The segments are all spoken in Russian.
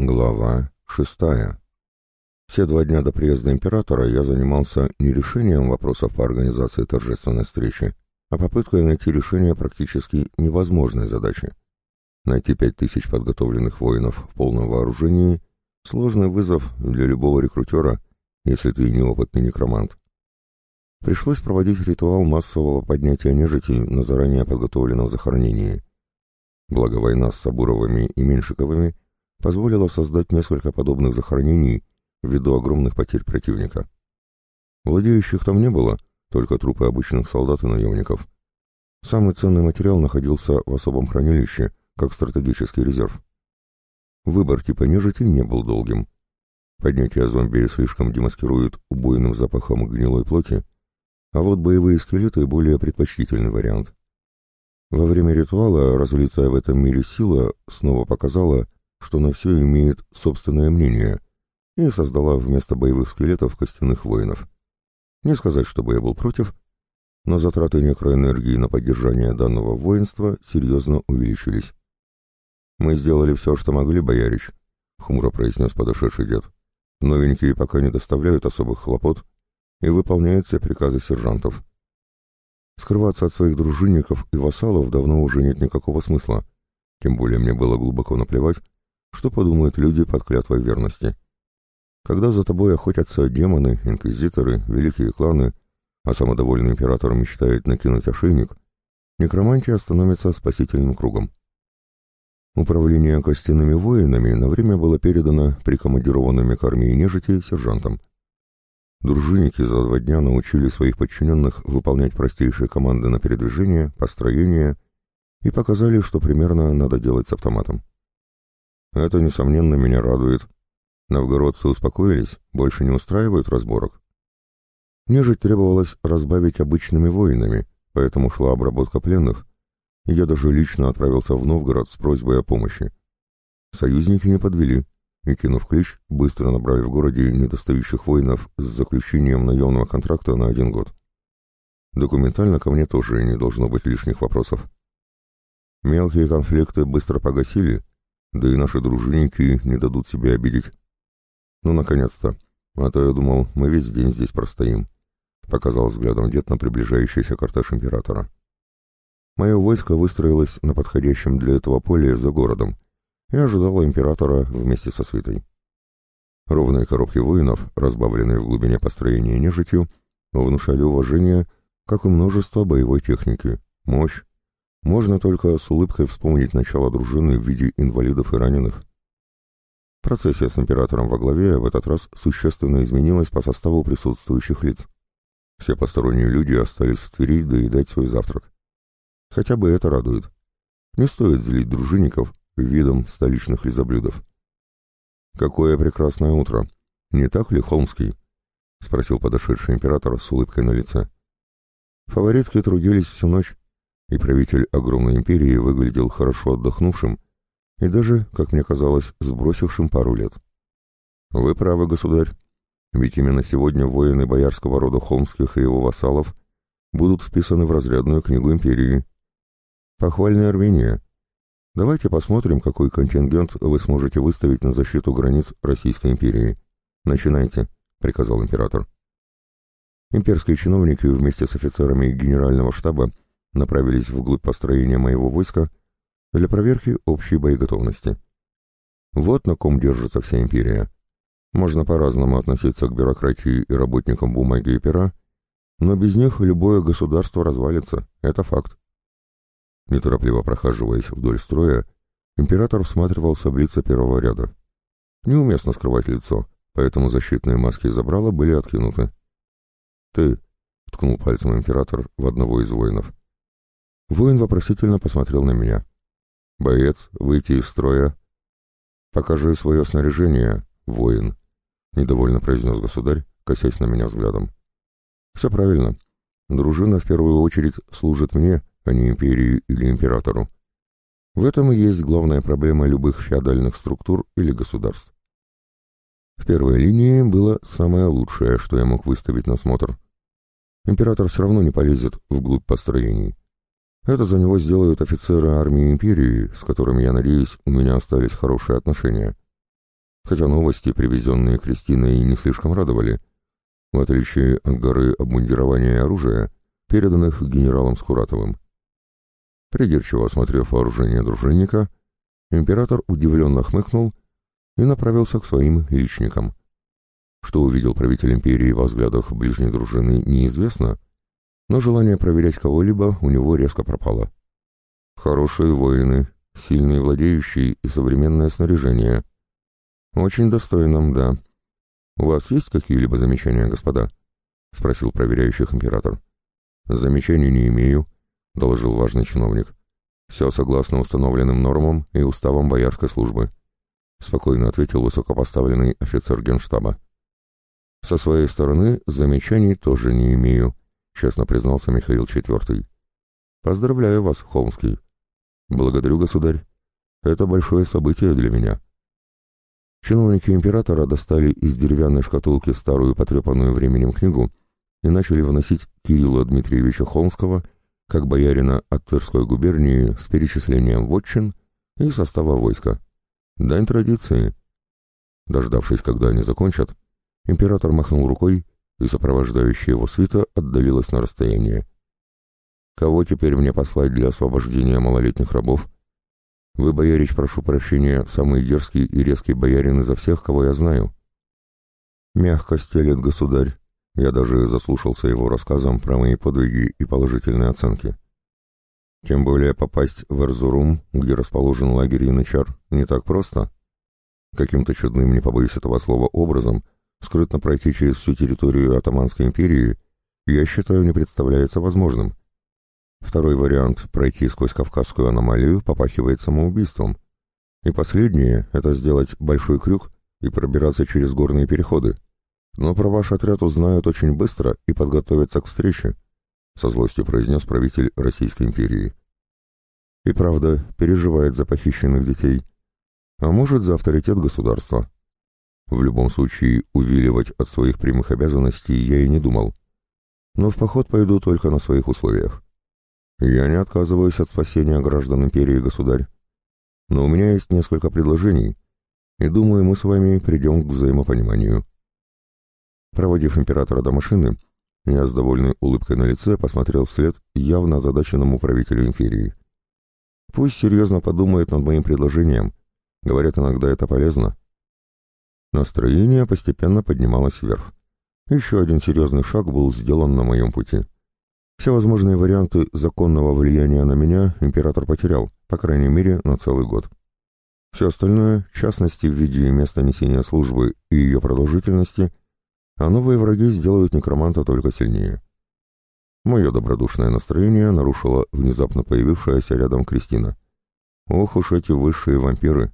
Глава шестая. Все два дня до приезда императора я занимался не решением вопросов по организации торжественной встречи, а попыткой найти решение практически невозможной задачи. Найти пять тысяч подготовленных воинов в полном вооружении – сложный вызов для любого рекрутера, если ты неопытный некромант. Пришлось проводить ритуал массового поднятия нежити на заранее подготовленном захоронении. Благо война с Сабуровыми и Меньшиковыми – позволило создать несколько подобных захоронений ввиду огромных потерь противника. Владеющих там не было, только трупы обычных солдат и наемников. Самый ценный материал находился в особом хранилище, как стратегический резерв. Выбор типа нежити не был долгим. Поднятие зомби слишком демаскирует убойным запахом гнилой плоти, а вот боевые скелеты — более предпочтительный вариант. Во время ритуала разлитая в этом мире сила снова показала, что на все имеет собственное мнение, и создала вместо боевых скелетов костяных воинов. Не сказать, чтобы я был против, но затраты некроэнергии на поддержание данного воинства серьезно увеличились. «Мы сделали все, что могли, боярич», — хмуро произнес подошедший дед. «Новенькие пока не доставляют особых хлопот и выполняют все приказы сержантов. Скрываться от своих дружинников и вассалов давно уже нет никакого смысла, тем более мне было глубоко наплевать, что подумают люди под клятвой верности. Когда за тобой охотятся демоны, инквизиторы, великие кланы, а самодовольный император мечтает накинуть ошейник, некромантия становится спасительным кругом. Управление костяными воинами на время было передано прикомандированными к армии нежити сержантам. Дружинники за два дня научили своих подчиненных выполнять простейшие команды на передвижение, построение и показали, что примерно надо делать с автоматом. Это, несомненно, меня радует. Новгородцы успокоились, больше не устраивают разборок. Нежить требовалось разбавить обычными воинами, поэтому шла обработка пленных. Я даже лично отправился в Новгород с просьбой о помощи. Союзники не подвели, и, кинув клич, быстро набрали в городе недостающих воинов с заключением наемного контракта на один год. Документально ко мне тоже не должно быть лишних вопросов. Мелкие конфликты быстро погасили, да и наши дружинники не дадут себя обидеть. Ну, наконец-то. А то я думал, мы весь день здесь простоим. Показал взглядом дед на приближающийся кортеж императора. Мое войско выстроилось на подходящем для этого поле за городом и ожидало императора вместе со свитой. Ровные коробки воинов, разбавленные в глубине построения нежитью, внушали уважение, как и множество боевой техники, мощь, можно только с улыбкой вспомнить начало дружины в виде инвалидов и раненых. Процессия с императором во главе в этот раз существенно изменилась по составу присутствующих лиц. Все посторонние люди остались в Твери доедать свой завтрак. Хотя бы это радует. Не стоит злить дружинников видом столичных лизоблюдов. «Какое прекрасное утро! Не так ли, Холмский?» — спросил подошедший император с улыбкой на лице. Фаворитки трудились всю ночь, и правитель огромной империи выглядел хорошо отдохнувшим и даже, как мне казалось, сбросившим пару лет. «Вы правы, государь, ведь именно сегодня воины боярского рода Холмских и его вассалов будут вписаны в разрядную книгу империи. Похвальное рвение. Давайте посмотрим, какой контингент вы сможете выставить на защиту границ Российской империи. Начинайте», — приказал император. Имперские чиновники вместе с офицерами генерального штаба направились вглубь построения моего войска для проверки общей боеготовности. Вот на ком держится вся империя. Можно по-разному относиться к бюрократии и работникам бумаги и пера, но без них любое государство развалится, это факт. Неторопливо прохаживаясь вдоль строя, император всматривался в лица первого ряда. Неуместно скрывать лицо, поэтому защитные маски забрала были откинуты. «Ты», — ткнул пальцем император в одного из воинов, Воин вопросительно посмотрел на меня. «Боец, выйти из строя». «Покажи свое снаряжение, воин», — недовольно произнес государь, косясь на меня взглядом. «Все правильно. Дружина в первую очередь служит мне, а не империи или императору. В этом и есть главная проблема любых феодальных структур или государств. В первой линии было самое лучшее, что я мог выставить на смотр. Император все равно не полезет вглубь построений. Это за него сделают офицеры армии империи, с которыми, я надеюсь, у меня остались хорошие отношения. хотя новости, привезенные Кристиной, не слишком радовали, в отличие от горы обмундирования и оружия, переданных генералом Скуратовым. Придирчиво осмотрев вооружение дружинника, император удивленно хмыкнул и направился к своим личникам. Что увидел правитель империи во взглядах ближней дружины, неизвестно, но желание проверять кого-либо у него резко пропало. Хорошие воины, сильные владеющие и современное снаряжение. Очень достойно, да. У вас есть какие-либо замечания, господа? — спросил проверяющих император. Замечаний не имею, — доложил важный чиновник. Все согласно установленным нормам и уставам боярской службы. — спокойно ответил высокопоставленный офицер генштаба. «Со своей стороны замечаний тоже не имею», — честно признался Михаил IV. «Поздравляю вас, Холмский». «Благодарю, государь. Это большое событие для меня». Чиновники императора достали из деревянной шкатулки старую потрепанную временем книгу и начали выносить Кирилла Дмитриевича Холмского как боярина от Тверской губернии с перечислением вотчин и состава войска. Дань традиции. Дождавшись, когда они закончат, император махнул рукой, и сопровождающая его свита отдалилась на расстояние. «Кого теперь мне послать для освобождения малолетних рабов?» «Вы, боярич, прошу прощения, самый дерзкий и резкий боярин изо всех, кого я знаю». «Мягко стелет государь», я даже заслушался его рассказом про мои подвиги и положительные оценки. Тем более попасть в Эрзурум, где расположен лагерь Янычар, не так просто. Каким-то чудным, не побоюсь этого слова, образом скрытно пройти через всю территорию Атаманской империи, я считаю, не представляется возможным. Второй вариант — пройти сквозь Кавказскую аномалию попахивает самоубийством. И последнее — это сделать большой крюк и пробираться через горные переходы. Но про ваш отряд узнают очень быстро и подготовятся к встрече со злостью произнес правитель Российской империи. И правда, переживает за похищенных детей, а может за авторитет государства. В любом случае, увиливать от своих прямых обязанностей я и не думал. Но в поход пойду только на своих условиях. Я не отказываюсь от спасения граждан империи, государь. Но у меня есть несколько предложений, и думаю, мы с вами придем к взаимопониманию. Проводив императора до машины, я с довольной улыбкой на лице посмотрел вслед явно озадаченному правителю империи. Пусть серьезно подумает над моим предложением. Говорят, иногда это полезно. Настроение постепенно поднималось вверх. Еще один серьезный шаг был сделан на моем пути. Все возможные варианты законного влияния на меня император потерял, по крайней мере, на целый год. Все остальное, в частности в виде места несения службы и ее продолжительности, а новые враги сделают некроманта только сильнее. Мое добродушное настроение нарушило внезапно появившаяся рядом Кристина. Ох уж эти высшие вампиры!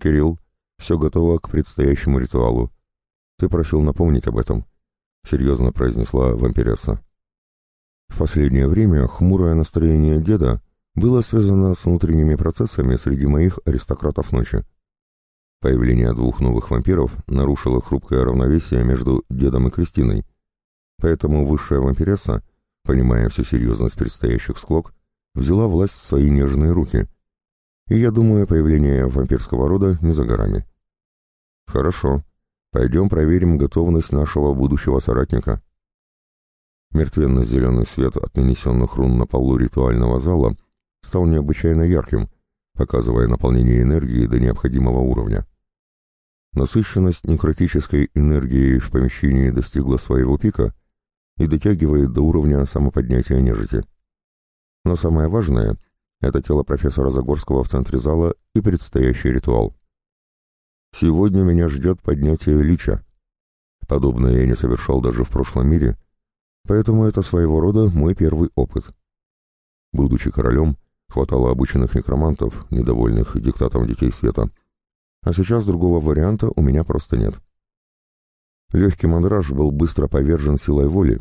Кирилл, все готово к предстоящему ритуалу. Ты просил напомнить об этом, — серьезно произнесла вампиресса. В последнее время хмурое настроение деда было связано с внутренними процессами среди моих аристократов ночи. Появление двух новых вампиров нарушило хрупкое равновесие между дедом и Кристиной, поэтому высшая вампиресса, понимая всю серьезность предстоящих склок, взяла власть в свои нежные руки, и я думаю, появление вампирского рода не за горами. Хорошо, пойдем проверим готовность нашего будущего соратника. Мертвенно-зеленый свет от нанесенных рун на полу ритуального зала стал необычайно ярким, показывая наполнение энергии до необходимого уровня. Насыщенность некротической энергии в помещении достигла своего пика и дотягивает до уровня самоподнятия нежити. Но самое важное — это тело профессора Загорского в центре зала и предстоящий ритуал. Сегодня меня ждет поднятие лича. Подобное я не совершал даже в прошлом мире, поэтому это своего рода мой первый опыт. Будучи королем, Хватало обученных некромантов, недовольных диктатом Детей Света. А сейчас другого варианта у меня просто нет. Легкий мандраж был быстро повержен силой воли,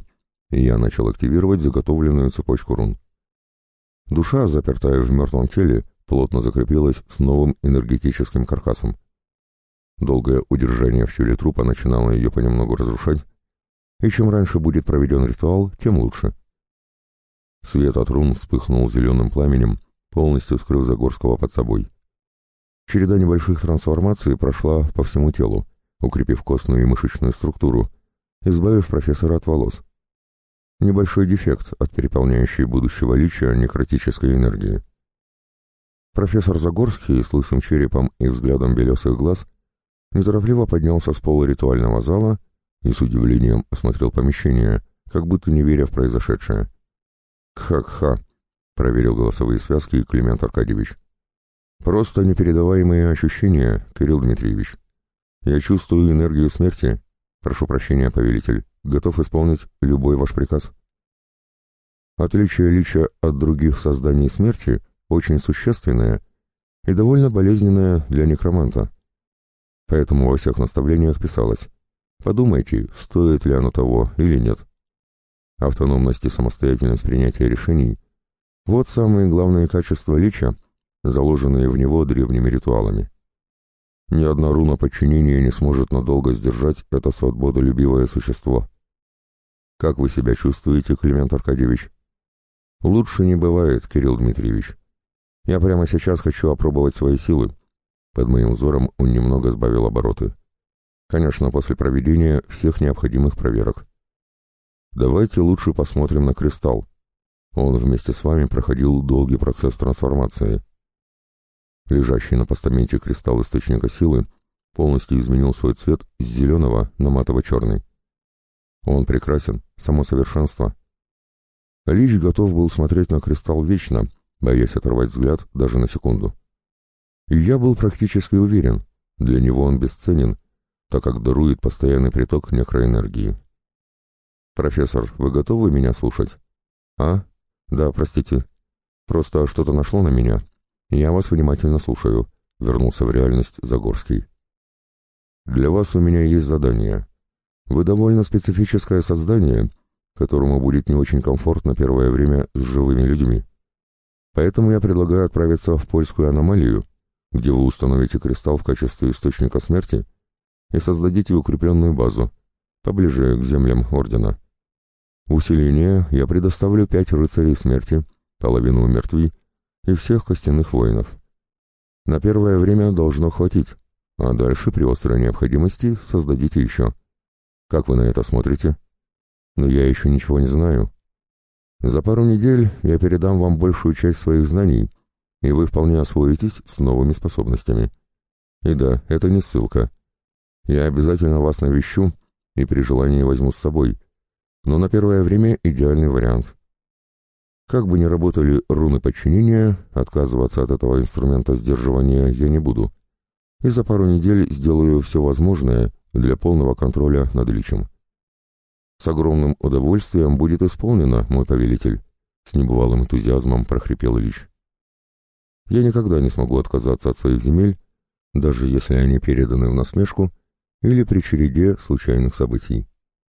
и я начал активировать заготовленную цепочку рун. Душа, запертая в мертвом теле, плотно закрепилась с новым энергетическим каркасом. Долгое удержание в теле трупа начинало ее понемногу разрушать, и чем раньше будет проведен ритуал, тем лучше. Свет от рун вспыхнул зеленым пламенем, полностью скрыв Загорского под собой. Череда небольших трансформаций прошла по всему телу, укрепив костную и мышечную структуру, избавив профессора от волос. Небольшой дефект от переполняющей будущего лича некротической энергии. Профессор Загорский с лысым черепом и взглядом белесых глаз неторопливо поднялся с пола ритуального зала и с удивлением осмотрел помещение, как будто не веря в произошедшее. «Кха-кха», — проверил голосовые связки Климент Аркадьевич. «Просто непередаваемые ощущения, Кирилл Дмитриевич. Я чувствую энергию смерти. Прошу прощения, повелитель, готов исполнить любой ваш приказ». Отличие лича от других созданий смерти очень существенное и довольно болезненное для некроманта. Поэтому во всех наставлениях писалось «Подумайте, стоит ли оно того или нет». Автономность и самостоятельность принятия решений – вот самые главные качества лича, заложенные в него древними ритуалами. Ни одна руна подчинения не сможет надолго сдержать это свободолюбивое существо. Как вы себя чувствуете, Климент Аркадьевич? Лучше не бывает, Кирилл Дмитриевич. Я прямо сейчас хочу опробовать свои силы. Под моим взором он немного сбавил обороты. Конечно, после проведения всех необходимых проверок. Давайте лучше посмотрим на кристалл. Он вместе с вами проходил долгий процесс трансформации. Лежащий на постаменте кристалл источника силы полностью изменил свой цвет с зеленого на матово-черный. Он прекрасен, само совершенство. Лич готов был смотреть на кристалл вечно, боясь оторвать взгляд даже на секунду. И я был практически уверен, для него он бесценен, так как дарует постоянный приток некроэнергии. «Профессор, вы готовы меня слушать?» «А? Да, простите. Просто что-то нашло на меня. Я вас внимательно слушаю», — вернулся в реальность Загорский. «Для вас у меня есть задание. Вы довольно специфическое создание, которому будет не очень комфортно первое время с живыми людьми. Поэтому я предлагаю отправиться в польскую аномалию, где вы установите кристалл в качестве источника смерти и создадите укрепленную базу, поближе к землям Ордена. Усиление я предоставлю пять рыцарей смерти, половину мертви и всех костяных воинов. На первое время должно хватить, а дальше при острой необходимости создадите еще. Как вы на это смотрите? Но я еще ничего не знаю, за пару недель я передам вам большую часть своих знаний, и вы вполне освоитесь с новыми способностями. И да, это не ссылка. Я обязательно вас навещу и при желании возьму с собой, но на первое время идеальный вариант. Как бы ни работали руны подчинения, отказываться от этого инструмента сдерживания я не буду, и за пару недель сделаю все возможное для полного контроля над личем. «С огромным удовольствием будет исполнено, мой повелитель», — с небывалым энтузиазмом прохрипел Ильич. «Я никогда не смогу отказаться от своих земель, даже если они переданы в насмешку или при череде случайных событий.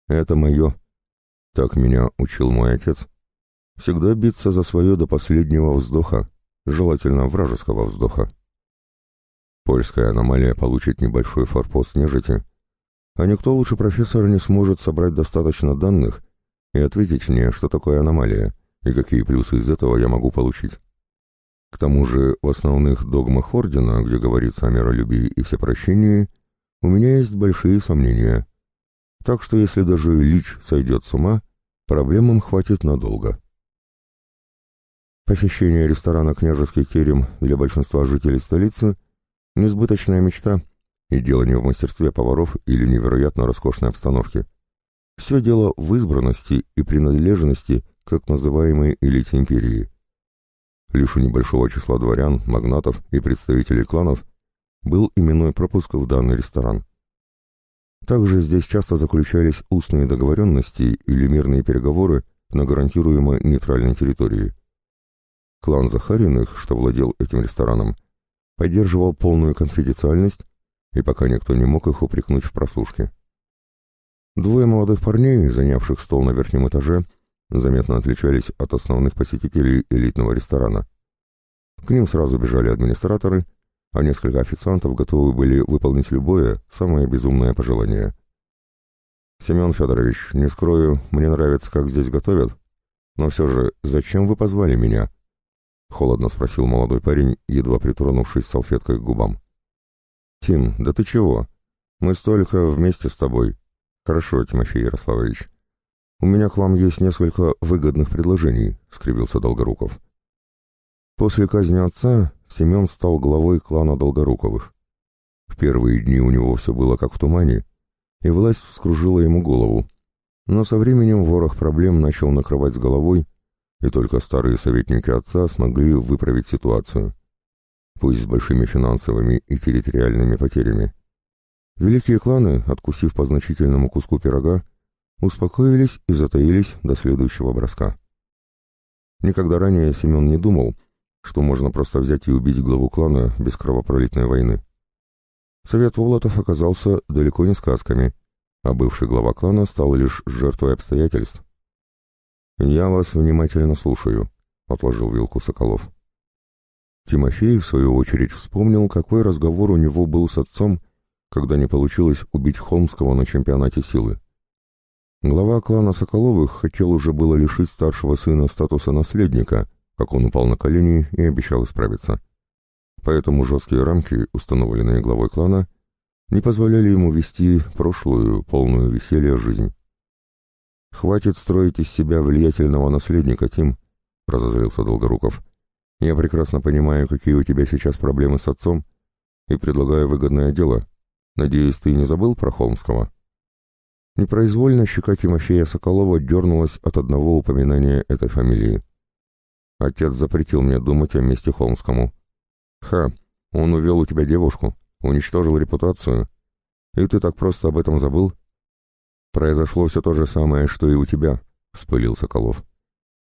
Это мое. Так меня учил мой отец. Всегда биться за свое до последнего вздоха, желательно вражеского вздоха. Польская аномалия получит небольшой форпост нежити, а никто лучше профессора не сможет собрать достаточно данных и ответить мне, что такое аномалия, и какие плюсы из этого я могу получить. К тому же в основных догмах Ордена, где говорится о миролюбии и всепрощении, у меня есть большие сомнения. Так что если даже Лич сойдет с ума, проблемам хватит надолго. Посещение ресторана «Княжеский терем» для большинства жителей столицы – несбыточная мечта – и дело не в мастерстве поваров или невероятно роскошной обстановке. Все дело в избранности и принадлежности к так называемой элите империи. Лишь у небольшого числа дворян, магнатов и представителей кланов был именной пропуск в данный ресторан. Также здесь часто заключались устные договоренности или мирные переговоры на гарантируемо нейтральной территории. Клан Захариных, что владел этим рестораном, поддерживал полную конфиденциальность и пока никто не мог их упрекнуть в прослушке. Двое молодых парней, занявших стол на верхнем этаже, заметно отличались от основных посетителей элитного ресторана. К ним сразу бежали администраторы, а несколько официантов готовы были выполнить любое, самое безумное пожелание. «Семен Федорович, не скрою, мне нравится, как здесь готовят, но все же, зачем вы позвали меня?» Холодно спросил молодой парень, едва притронувшись салфеткой к губам. «Тим, да ты чего? Мы столько вместе с тобой. Хорошо, Тимофей Ярославович. У меня к вам есть несколько выгодных предложений», — скривился Долгоруков. После казни отца Семен стал главой клана Долгоруковых. В первые дни у него все было как в тумане, и власть вскружила ему голову. Но со временем ворох проблем начал накрывать с головой, и только старые советники отца смогли выправить ситуацию. Пусть с большими финансовыми и территориальными потерями. Великие кланы, откусив по значительному куску пирога, успокоились и затаились до следующего броска. Никогда ранее Семен не думал, что можно просто взять и убить главу клана без кровопролитной войны. Совет Волотов оказался далеко не сказками, а бывший глава клана стал лишь жертвой обстоятельств. «Я вас внимательно слушаю», — отложил вилку Соколов. Тимофей, в свою очередь, вспомнил, какой разговор у него был с отцом, когда не получилось убить Холмского на чемпионате силы. Глава клана Соколовых хотел уже было лишить старшего сына статуса наследника, как он упал на колени и обещал исправиться. Поэтому жесткие рамки, установленные главой клана, не позволяли ему вести прошлую, полную веселья жизнь. «Хватит строить из себя влиятельного наследника, Тим», — разозлился Долгоруков. «Я прекрасно понимаю, какие у тебя сейчас проблемы с отцом, и предлагаю выгодное дело. Надеюсь, ты не забыл про Холмского?» Непроизвольно щека Тимофея Соколова дернулась от одного упоминания этой фамилии. Отец запретил мне думать о месте Холмскому. «Ха, он увел у тебя девушку, уничтожил репутацию, и ты так просто об этом забыл?» «Произошло все то же самое, что и у тебя», — вспылил Соколов.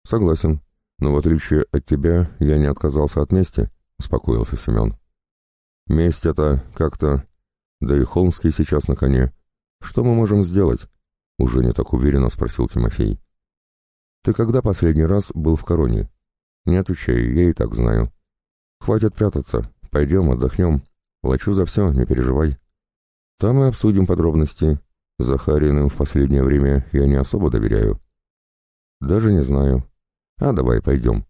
«Согласен, но в отличие от тебя я не отказался от мести», — успокоился Семен. «Месть это как-то... Да и Холмский сейчас на коне. Что мы можем сделать?» — уже не так уверенно спросил Тимофей. «Ты когда последний раз был в Короне?» «Не отвечай, я и так знаю. Хватит прятаться, пойдем отдохнем. Плачу за все, не переживай. Там и обсудим подробности, Захариным в последнее время я не особо доверяю. Даже не знаю. А давай пойдем.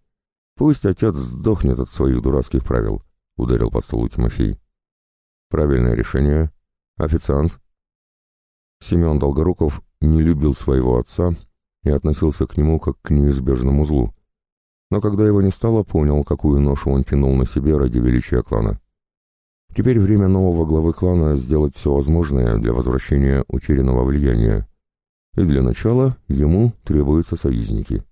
Пусть отец сдохнет от своих дурацких правил, — ударил по столу Тимофей. Правильное решение. Официант. Семен Долгоруков не любил своего отца и относился к нему как к неизбежному злу. Но когда его не стало, понял, какую ношу он тянул на себе ради величия клана. Теперь время нового главы клана сделать все возможное для возвращения утерянного влияния. И для начала ему требуются союзники.